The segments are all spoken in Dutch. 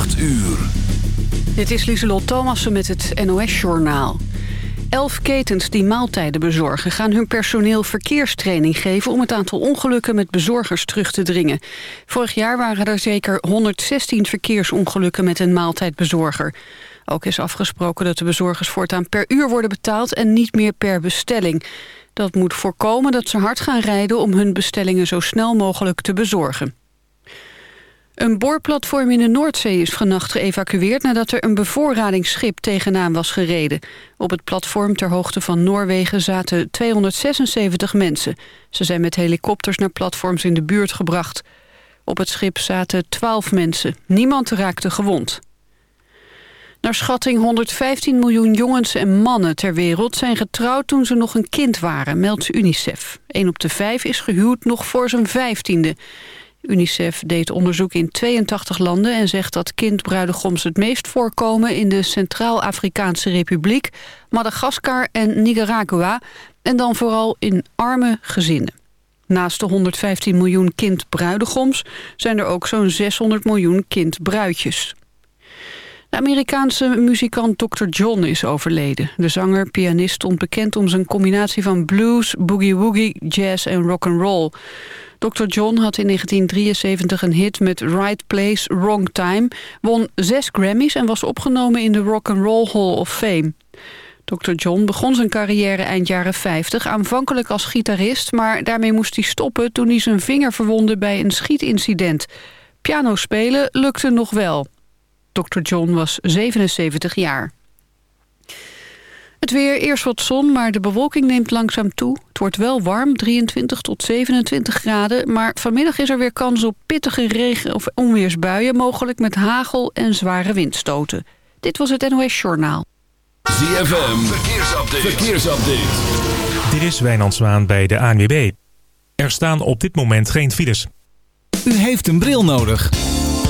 8 uur. Is Lieselot Thomassen met het NOS-journaal. Elf ketens die maaltijden bezorgen gaan hun personeel verkeerstraining geven... om het aantal ongelukken met bezorgers terug te dringen. Vorig jaar waren er zeker 116 verkeersongelukken met een maaltijdbezorger. Ook is afgesproken dat de bezorgers voortaan per uur worden betaald... en niet meer per bestelling. Dat moet voorkomen dat ze hard gaan rijden om hun bestellingen zo snel mogelijk te bezorgen. Een boorplatform in de Noordzee is vannacht geëvacueerd... nadat er een bevoorradingsschip tegenaan was gereden. Op het platform ter hoogte van Noorwegen zaten 276 mensen. Ze zijn met helikopters naar platforms in de buurt gebracht. Op het schip zaten 12 mensen. Niemand raakte gewond. Naar schatting 115 miljoen jongens en mannen ter wereld zijn getrouwd toen ze nog een kind waren, meldt UNICEF. Een op de vijf is gehuwd nog voor zijn vijftiende. UNICEF deed onderzoek in 82 landen en zegt dat kindbruidegoms het meest voorkomen in de Centraal-Afrikaanse Republiek, Madagaskar en Nicaragua en dan vooral in arme gezinnen. Naast de 115 miljoen kindbruidegoms zijn er ook zo'n 600 miljoen kindbruidjes. De Amerikaanse muzikant Dr. John is overleden. De zanger-pianist stond bekend om zijn combinatie van blues, boogie-woogie, jazz en rock'n'roll. Dr. John had in 1973 een hit met Right Place, Wrong Time... won zes Grammys en was opgenomen in de Rock'n'Roll Hall of Fame. Dr. John begon zijn carrière eind jaren 50, aanvankelijk als gitarist... maar daarmee moest hij stoppen toen hij zijn vinger verwondde bij een schietincident. Piano spelen lukte nog wel. Dr. John was 77 jaar. Het weer, eerst wat zon, maar de bewolking neemt langzaam toe. Het wordt wel warm, 23 tot 27 graden... maar vanmiddag is er weer kans op pittige regen- of onweersbuien... mogelijk met hagel en zware windstoten. Dit was het NOS Journaal. ZFM, verkeersupdate. verkeersupdate. Dit is Wijnand Zwaan bij de ANWB. Er staan op dit moment geen files. U heeft een bril nodig.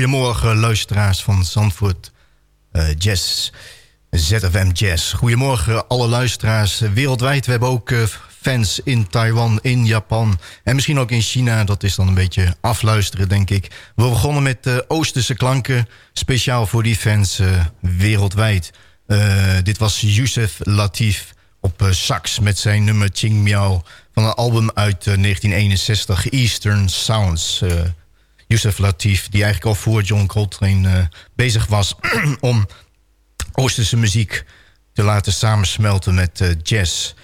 Goedemorgen luisteraars van Zandvoort uh, Jazz, ZFM Jazz. Goedemorgen alle luisteraars wereldwijd. We hebben ook uh, fans in Taiwan, in Japan en misschien ook in China. Dat is dan een beetje afluisteren, denk ik. We begonnen met uh, Oosterse klanken, speciaal voor die fans wereldwijd. dit was Youssef Latif op sax met zijn nummer Ching Miao... van een album uit 1961, Eastern Sounds... Yusuf Latif... die eigenlijk al voor John Coltrane uh, bezig was... om Oosterse muziek te laten samensmelten met uh, jazz.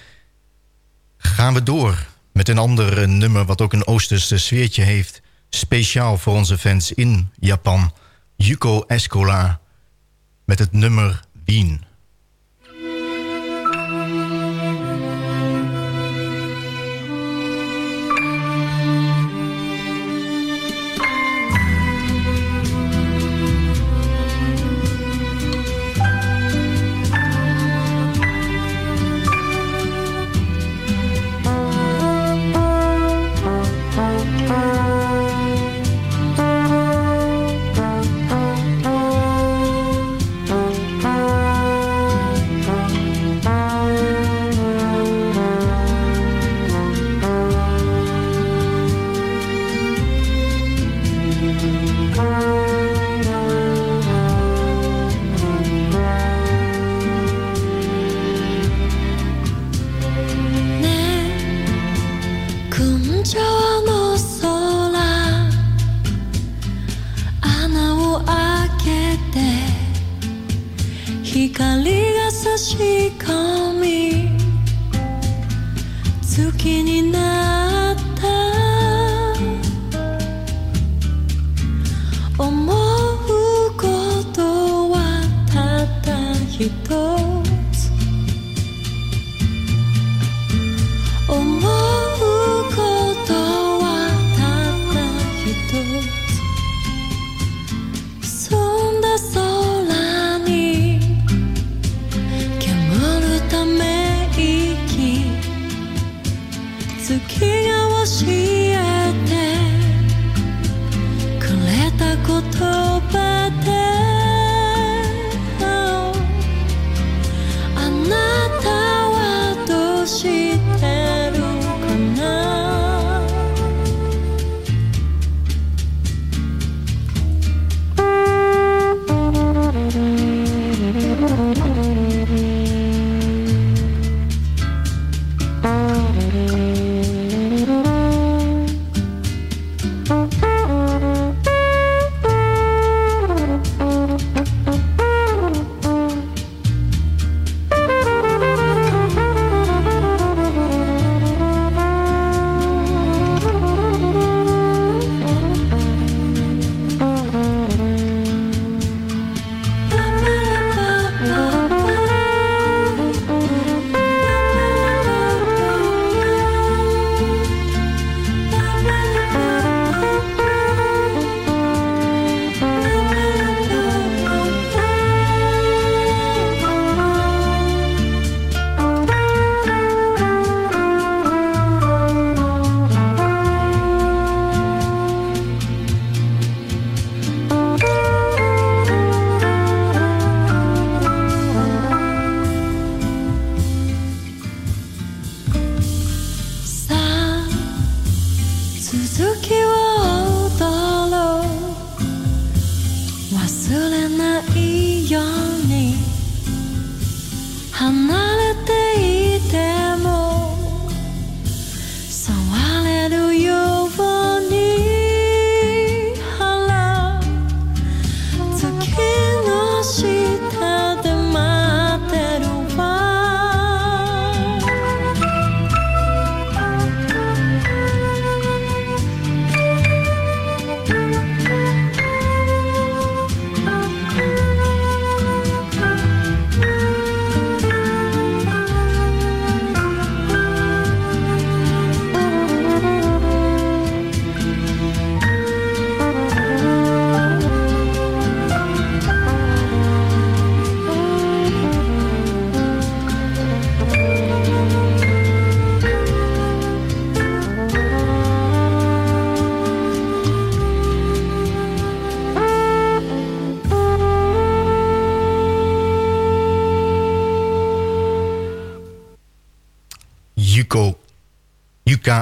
Gaan we door met een ander uh, nummer... wat ook een Oosterse sfeertje heeft... speciaal voor onze fans in Japan. Yuko Escola met het nummer Wien.「光が差し込み月になる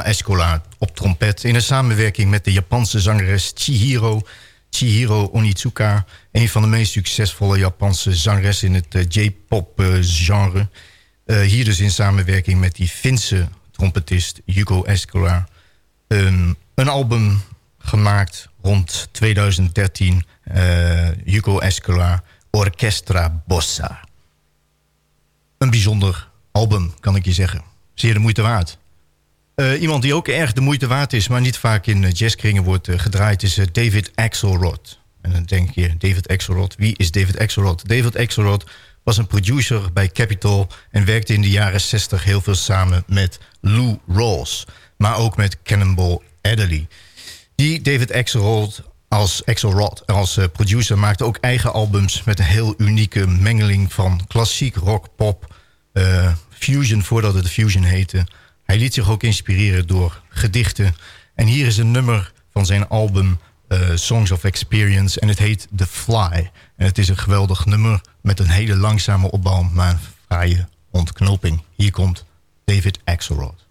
Escola op trompet... in een samenwerking met de Japanse zangeres Chihiro, Chihiro Onitsuka... een van de meest succesvolle Japanse zangeressen in het J-pop genre... hier dus in samenwerking met die Finse trompetist Yuko Escola... Een album gemaakt rond 2013. Uh, Yuko Escola, Orchestra Bossa. Een bijzonder album, kan ik je zeggen. Zeer de moeite waard. Uh, iemand die ook erg de moeite waard is... maar niet vaak in jazzkringen wordt uh, gedraaid... is David Axelrod. En dan denk je, David Axelrod, wie is David Axelrod? David Axelrod was een producer bij Capitol... en werkte in de jaren 60 heel veel samen met Lou Rawls... maar ook met Cannonball Adderley. Die David Axelrod als, Axelrod als producer maakte ook eigen albums... met een heel unieke mengeling van klassiek, rock, pop, fusion... voordat het fusion heette. Hij liet zich ook inspireren door gedichten. En hier is een nummer van zijn album uh, Songs of Experience... en het heet The Fly. En het is een geweldig nummer met een hele langzame opbouw... maar een fraaie ontknoping. Hier komt David Axelrod.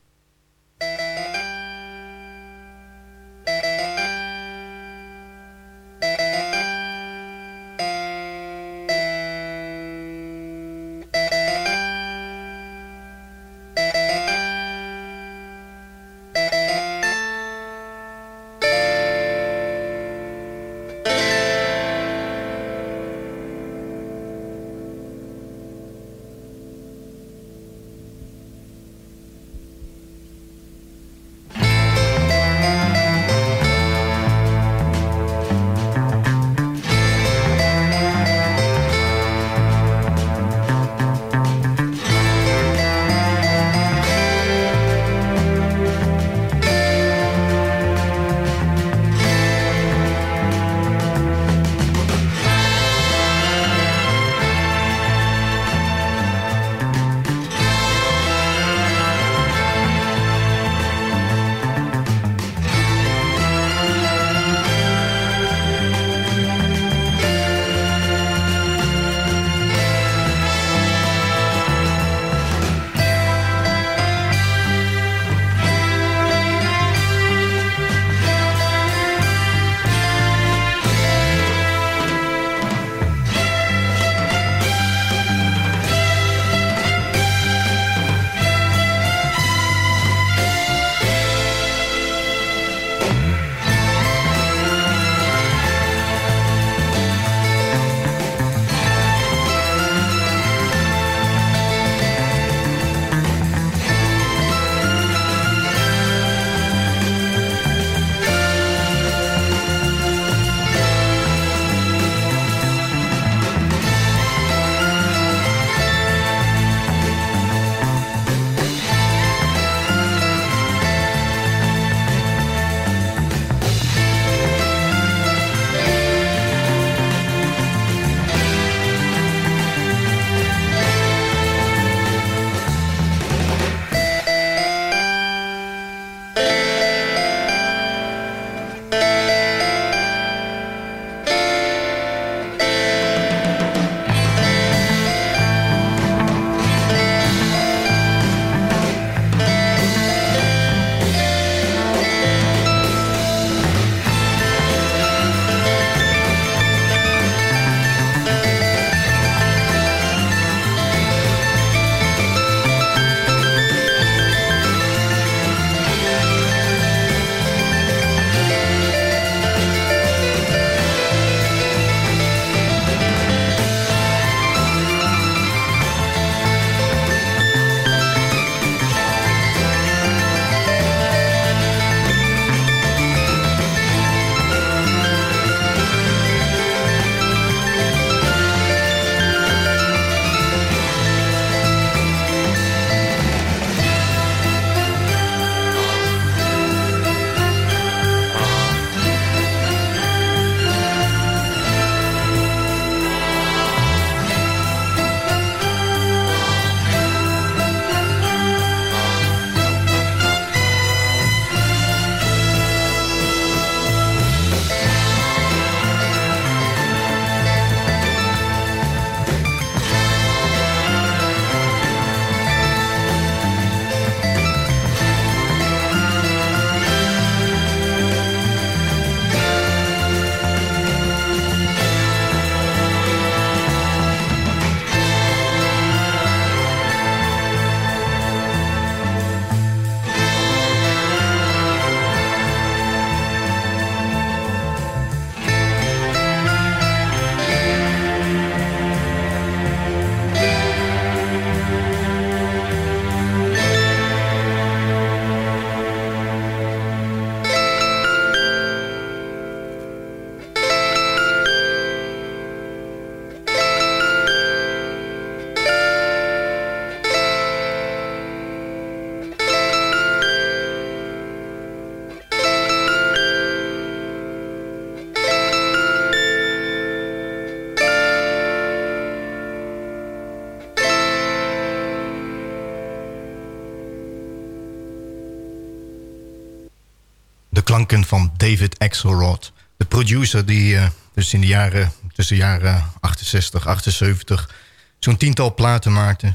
Klanken van David Axelrod. De producer die dus in de jaren, tussen de jaren 68, 78... zo'n tiental platen maakte.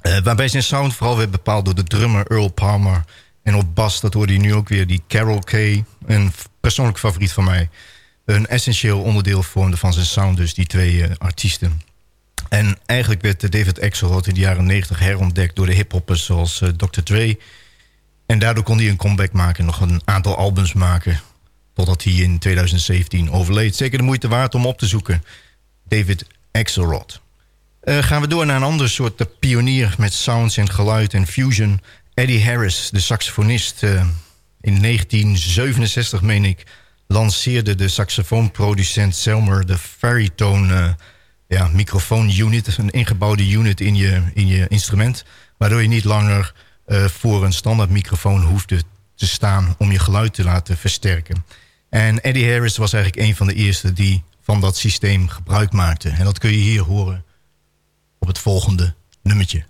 waarbij zijn sound vooral werd bepaald door de drummer Earl Palmer... En op bas, dat hoorde je nu ook weer, die Carol Kay. Een persoonlijk favoriet van mij. Een essentieel onderdeel vormde van zijn sound, dus die twee artiesten. En eigenlijk werd David Axelrod in de jaren 90 herontdekt door de hiphoppers zoals Dr. Dre. En daardoor kon hij een comeback maken, nog een aantal albums maken. Totdat hij in 2017 overleed. Zeker de moeite waard om op te zoeken. David Axelrod. Uh, gaan we door naar een ander soort pionier met sounds en geluid en fusion. Eddie Harris, de saxofonist. Uh, in 1967, meen ik, lanceerde de saxofoonproducent Selmer de Fairytone ja, microfoon-unit, een ingebouwde unit in je, in je instrument. Waardoor je niet langer voor een standaard microfoon hoefde te staan om je geluid te laten versterken. En Eddie Harris was eigenlijk een van de eerste die van dat systeem gebruik maakte. En dat kun je hier horen op het volgende nummertje.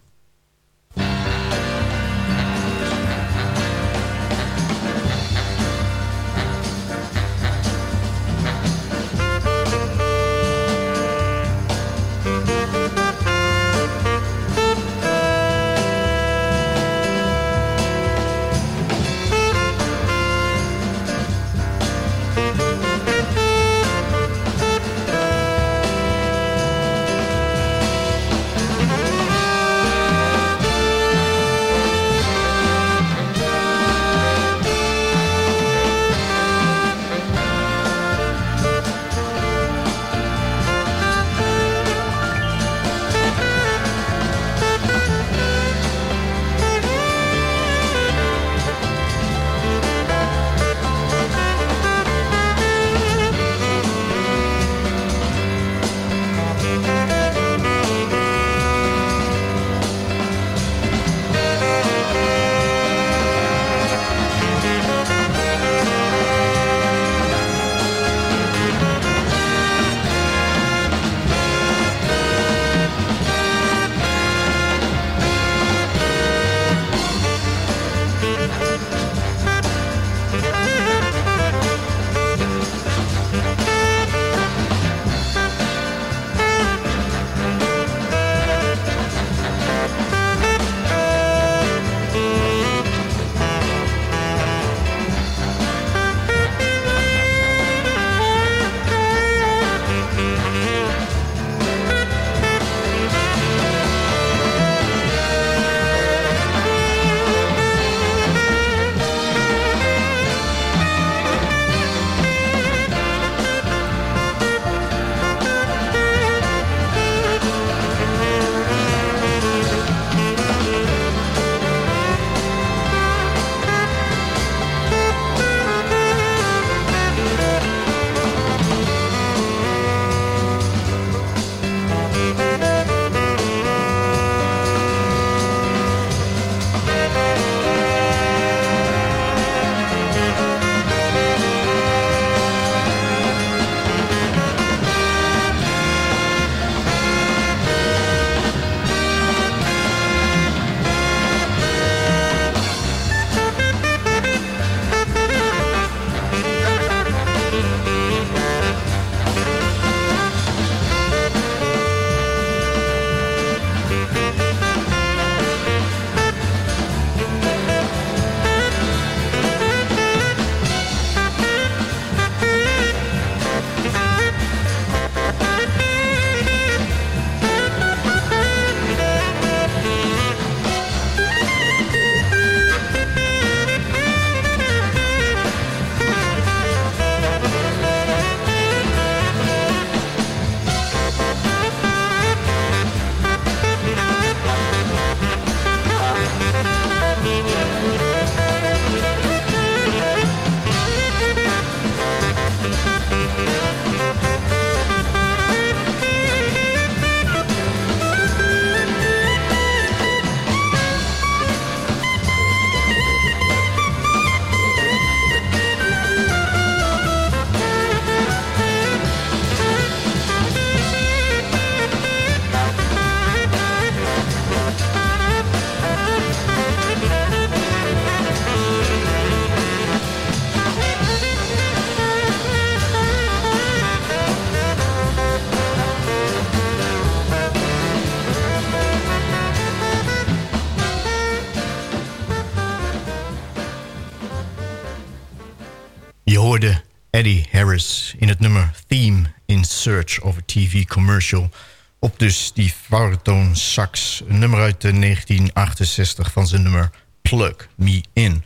Search of a TV Commercial. Op dus die Fartone sax, nummer uit 1968 van zijn nummer Plug Me In.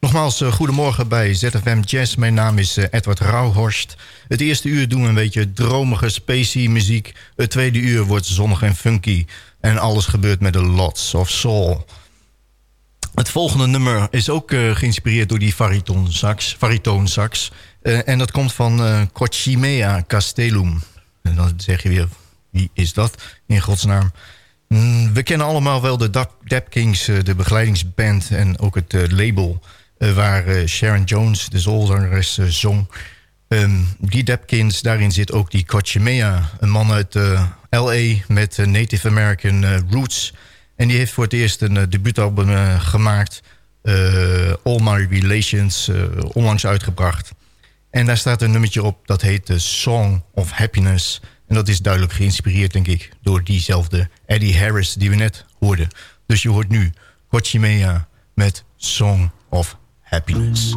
Nogmaals, uh, goedemorgen bij ZFM Jazz. Mijn naam is uh, Edward Rauhorst. Het eerste uur doen we een beetje dromige, spacey muziek. Het tweede uur wordt zonnig en funky. En alles gebeurt met de lots of soul. Het volgende nummer is ook uh, geïnspireerd door die Fariton sax, Faritoon sax. Uh, en dat komt van uh, Cochimea Castellum. En dan zeg je weer, wie is dat in godsnaam? Mm, we kennen allemaal wel de Dap, Kings, de begeleidingsband... en ook het label waar Sharon Jones, de soulzangeres, zong. Um, die Dapkins, daarin zit ook die Cochimea. Een man uit L.A. met Native American roots... En die heeft voor het eerst een uh, debuutalbum gemaakt. All My Relations, onlangs uitgebracht. En daar staat een nummertje op, dat heet The Song of Happiness. En dat is duidelijk geïnspireerd, denk ik, door diezelfde Eddie Harris die we net hoorden. Dus je hoort nu Kochimea met Song of Happiness.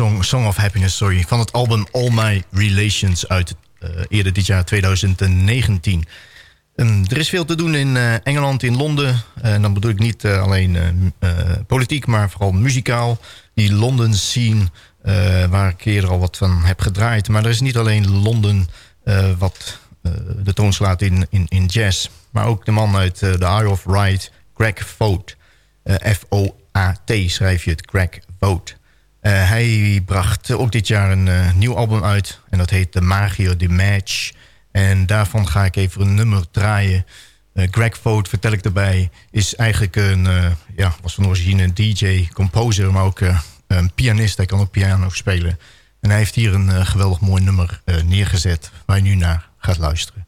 Song of Happiness, sorry. Van het album All My Relations uit uh, eerder dit jaar 2019. Um, er is veel te doen in uh, Engeland, in Londen. En dan bedoel ik niet alleen politiek, maar vooral muzikaal. Die London scene, waar ik eerder al wat van heb gedraaid. Maar er is niet alleen Londen wat de toon slaat in, in, in jazz. Maar ook de man uit de Eye of Right, Greg Vogt. F-O-A-T schrijf je het, Greg Vogt. Uh, hij bracht ook dit jaar een uh, nieuw album uit. En dat heet The Magio The Match. En daarvan ga ik even een nummer draaien. Uh, Greg Vogt, vertel ik erbij, is eigenlijk een... ja, was van origine een DJ, composer, maar ook een pianist. Hij kan ook piano spelen. En hij heeft hier een geweldig mooi nummer neergezet... waar je nu naar gaat luisteren.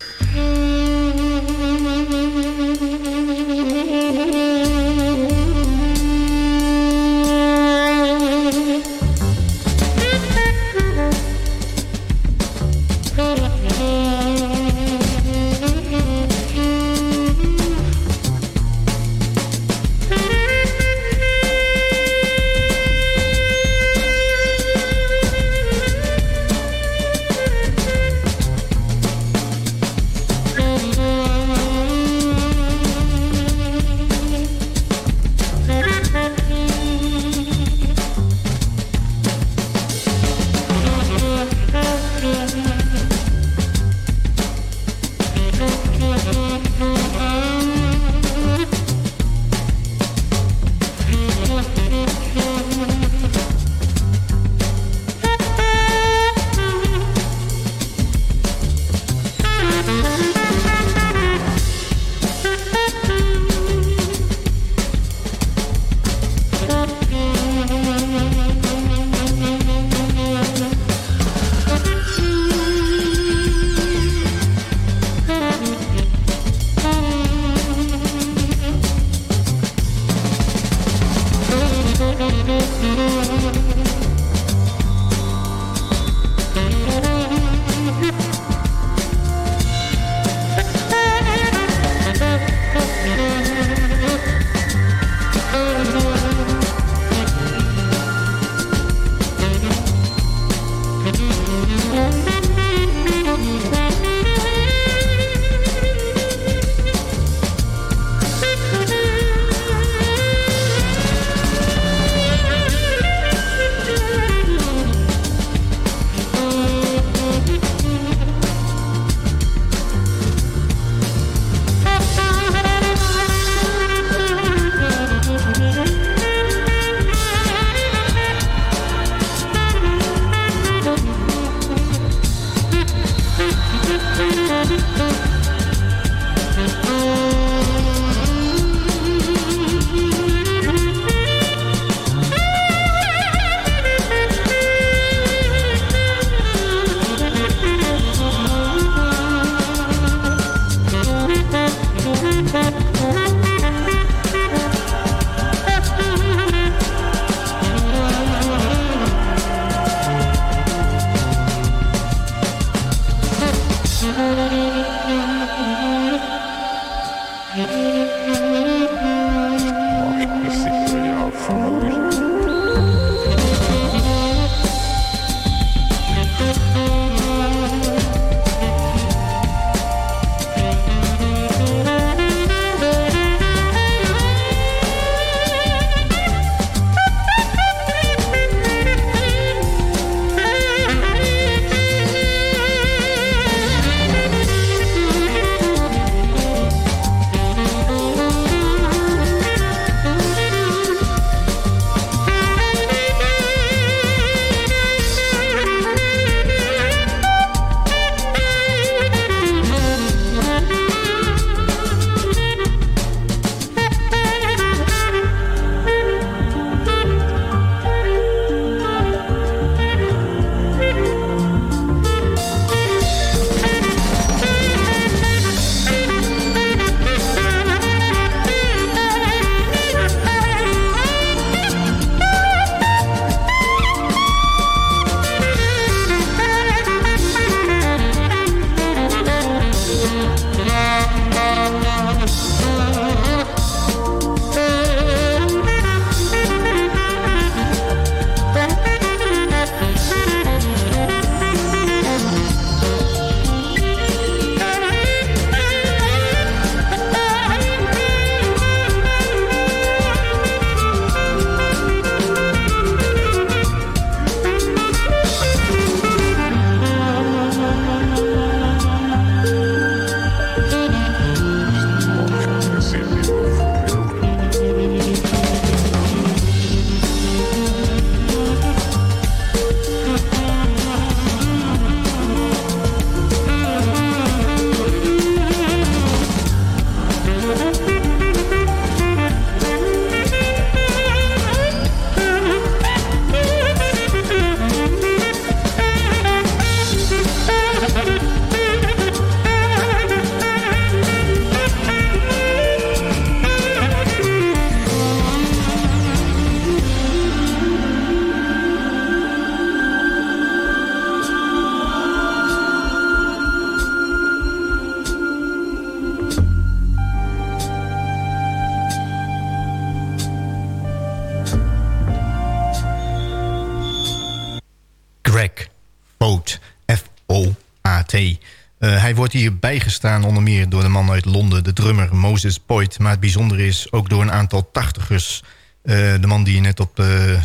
Wordt hier bijgestaan onder meer door de man uit Londen, de drummer Moses Boyd. Maar het bijzondere is ook door een aantal tachtigers. de man die je net op de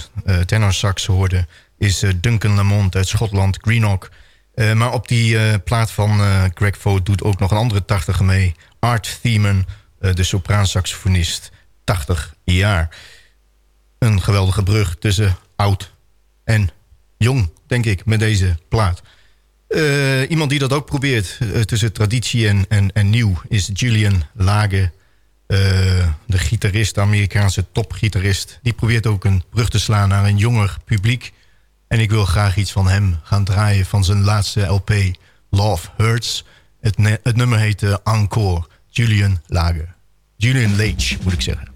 tenor sax hoorde is Duncan Lamont uit Schotland, Greenock. maar op die plaat van Greg doet ook nog een andere tachtiger mee. Art Thiemann, de sopraansaxofonist, 80 jaar. Een geweldige brug tussen oud en jong, denk ik, met deze plaat. Uh, iemand die dat ook probeert uh, tussen traditie en, en, en nieuw... is Julian Lage, uh, de gitarist, de Amerikaanse topgitarist. Die probeert ook een brug te slaan naar een jonger publiek. En ik wil graag iets van hem gaan draaien van zijn laatste LP... Love Hurts. Het, het nummer heet Encore, Julian Lage. Julian Leach, moet ik zeggen.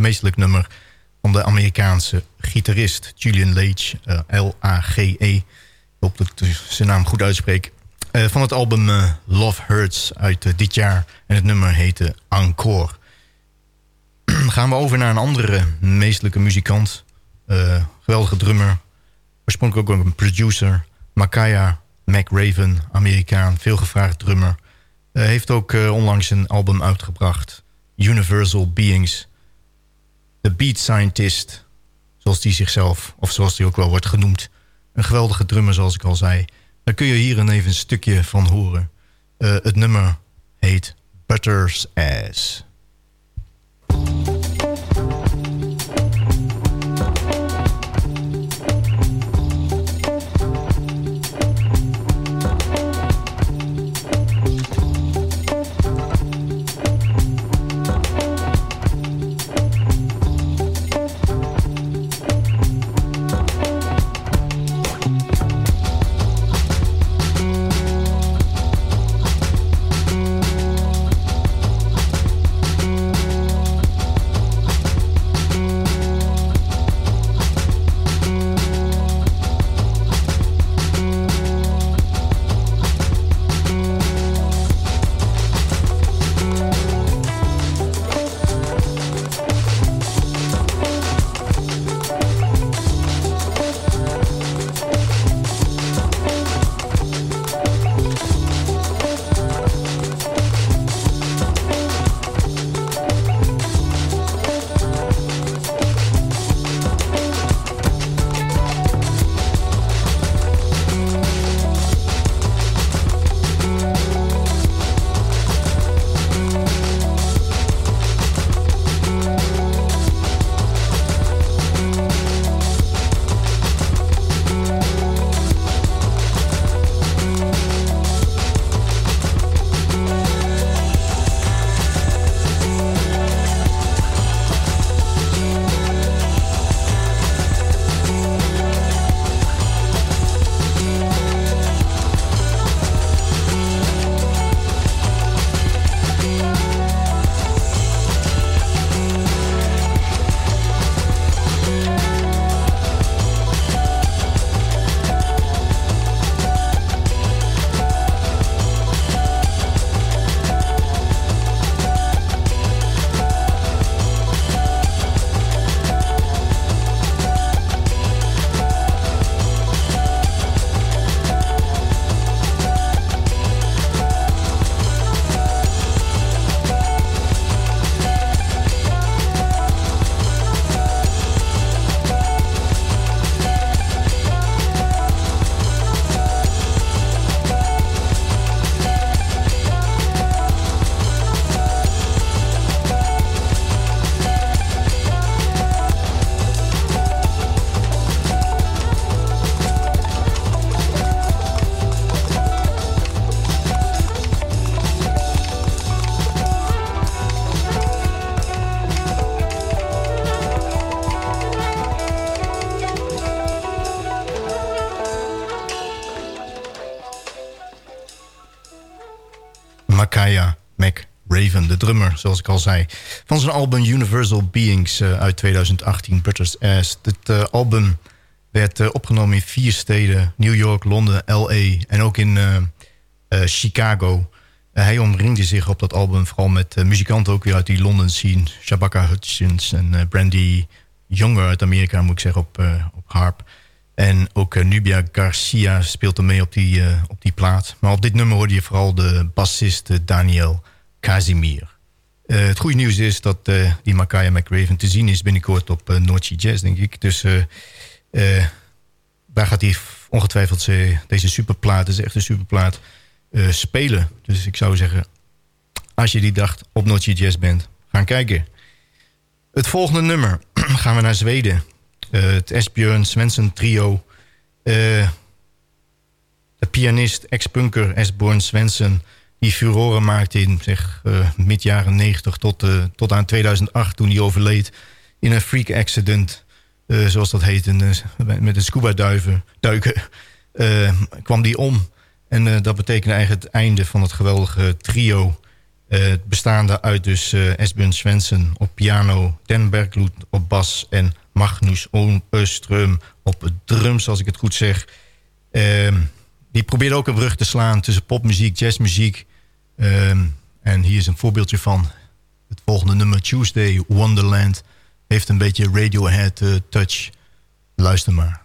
Meestelijk, nummer van de Amerikaanse gitarist Julian Lage. L-A-G-E. Ik hoop dat ik zijn naam goed uitspreek. van het album Love Hurts uit dit jaar. En het nummer heette Encore. Gaan we over naar een andere meestelijke muzikant. geweldige drummer. Oorspronkelijk ook een producer. Makaya McRaven, Amerikaan, veelgevraagd drummer. Heeft ook onlangs een album uitgebracht. Universal Beings. The Beat Scientist. Zoals die zichzelf, of zoals die ook wel wordt genoemd. Een geweldige drummer zoals ik al zei. Daar kun je hier een even een stukje van horen. Uh, het nummer heet Butter's Ass. Zoals ik al zei. Van zijn album Universal Beings uh, uit 2018, Butter's Ass. Dit uh, album werd uh, opgenomen in vier steden. New York, Londen, L.A. en ook in Chicago. hij omringde zich op dat album vooral met muzikanten ook weer uit die London scene. Shabaka Hutchins en Brandy Younger uit Amerika, moet ik zeggen, op, op harp. En ook Nubia Garcia speelt er mee op die, op die plaat. Maar op dit nummer hoorde je vooral de bassist Daniel Casimir. Uh, het goede nieuws is dat uh, die Makaya McRaven te zien is binnenkort op uh, Jazz, denk ik. Dus daar gaat hij ongetwijfeld deze superplaat, is echt een superplaat, spelen. Dus ik zou zeggen, als je die dag op Noordse Jazz bent, gaan kijken. Het volgende nummer gaan we naar Zweden. het Esbjörn Svensson trio. de pianist, ex-punker Esbjörn Svensson die furoren maakte in zeg, uh, mid jaren 90 tot, uh, tot aan 2008 toen hij overleed in een freak accident, uh, zoals dat heet, in, met een scuba duiven, duiken, kwam die om. En dat betekende eigenlijk het einde van het geweldige trio bestaande uit dus Esbjörn Svensson op piano... Dan Bergloed op bas en Magnus Oostrum op drums, als ik het goed zeg. Uh, die probeerde ook een brug te slaan tussen popmuziek, jazzmuziek. Ehm, en hier is een voorbeeldje van het volgende nummer, Tuesday Wonderland. Heeft een beetje Radiohead uh, touch. Luister maar.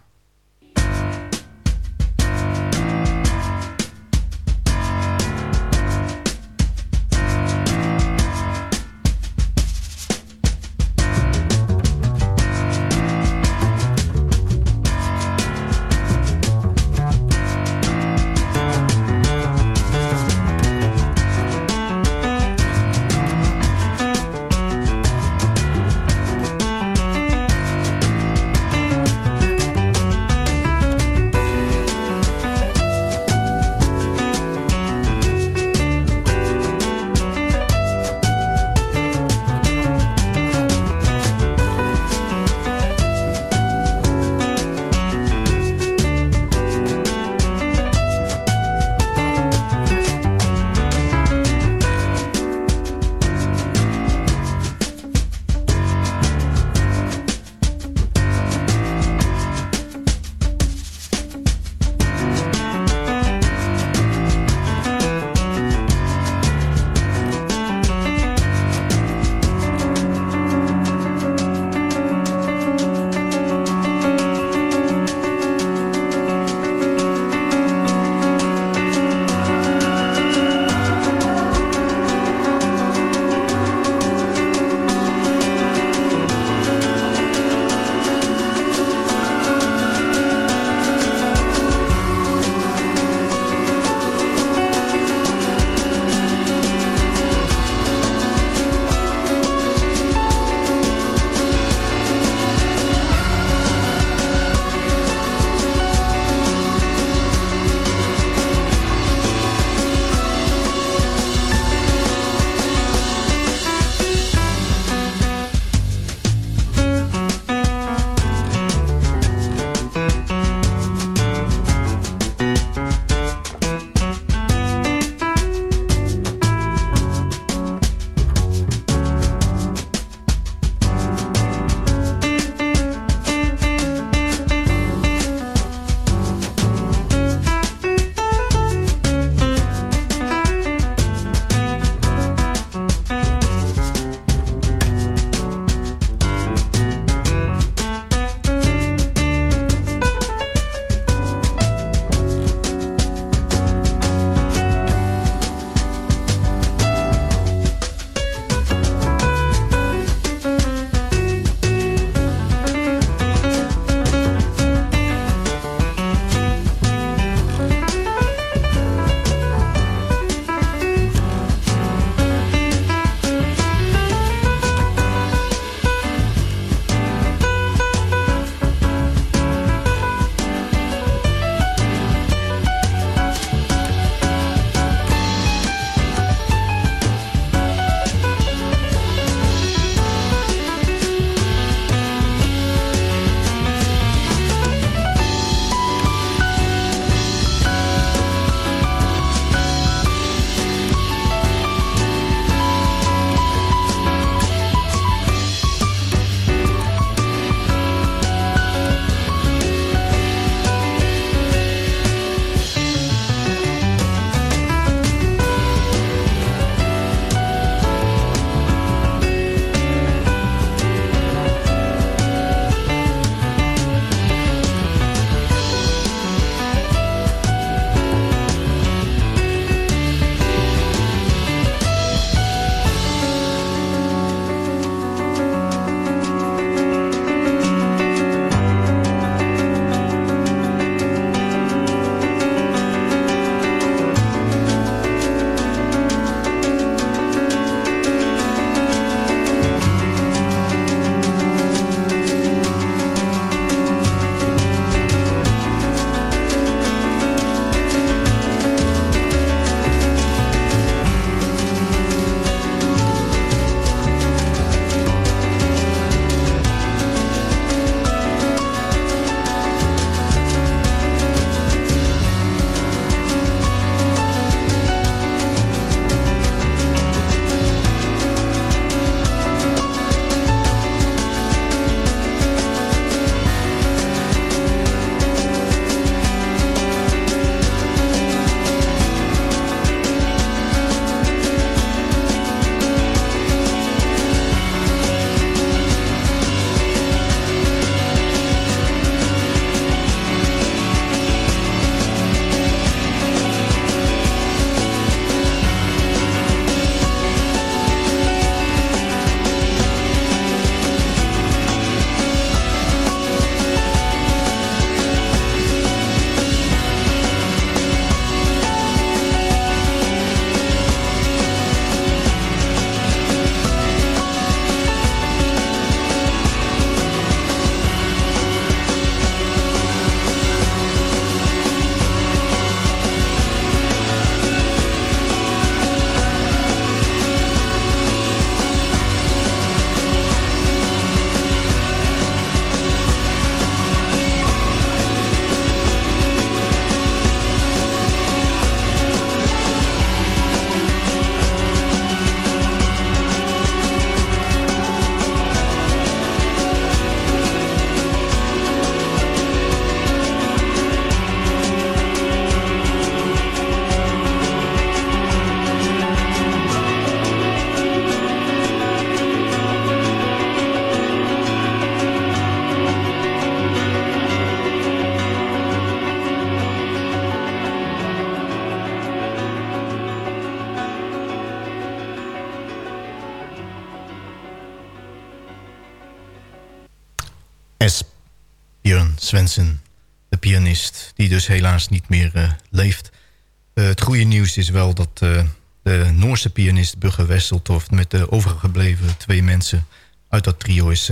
Björn Svensson, de pianist, die dus helaas niet meer leeft. het goede nieuws is wel dat de Noorse pianist Bugge Wesseltoft... met de overgebleven twee mensen uit dat trio is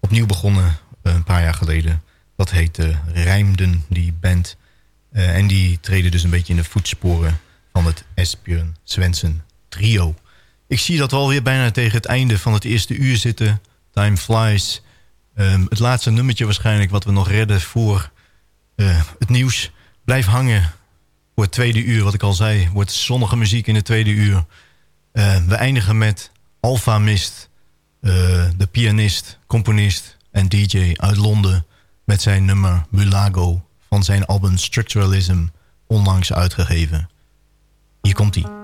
opnieuw begonnen een paar jaar geleden. Dat heet Rijmden, die band. en die treden dus een beetje in de voetsporen van het Esbjörn Svensson trio. Ik zie dat we alweer bijna tegen het einde van het eerste uur zitten. Time flies. Ehm, het laatste nummertje waarschijnlijk wat we nog redden voor uh, het nieuws. Blijf hangen voor het tweede uur. Wat ik al zei, wordt zonnige muziek in het tweede uur. Uh, we eindigen met Alpha Mist. Uh, de pianist, componist en DJ uit Londen. Met zijn nummer Mulago van zijn album Structuralism onlangs uitgegeven. Hier komt hij.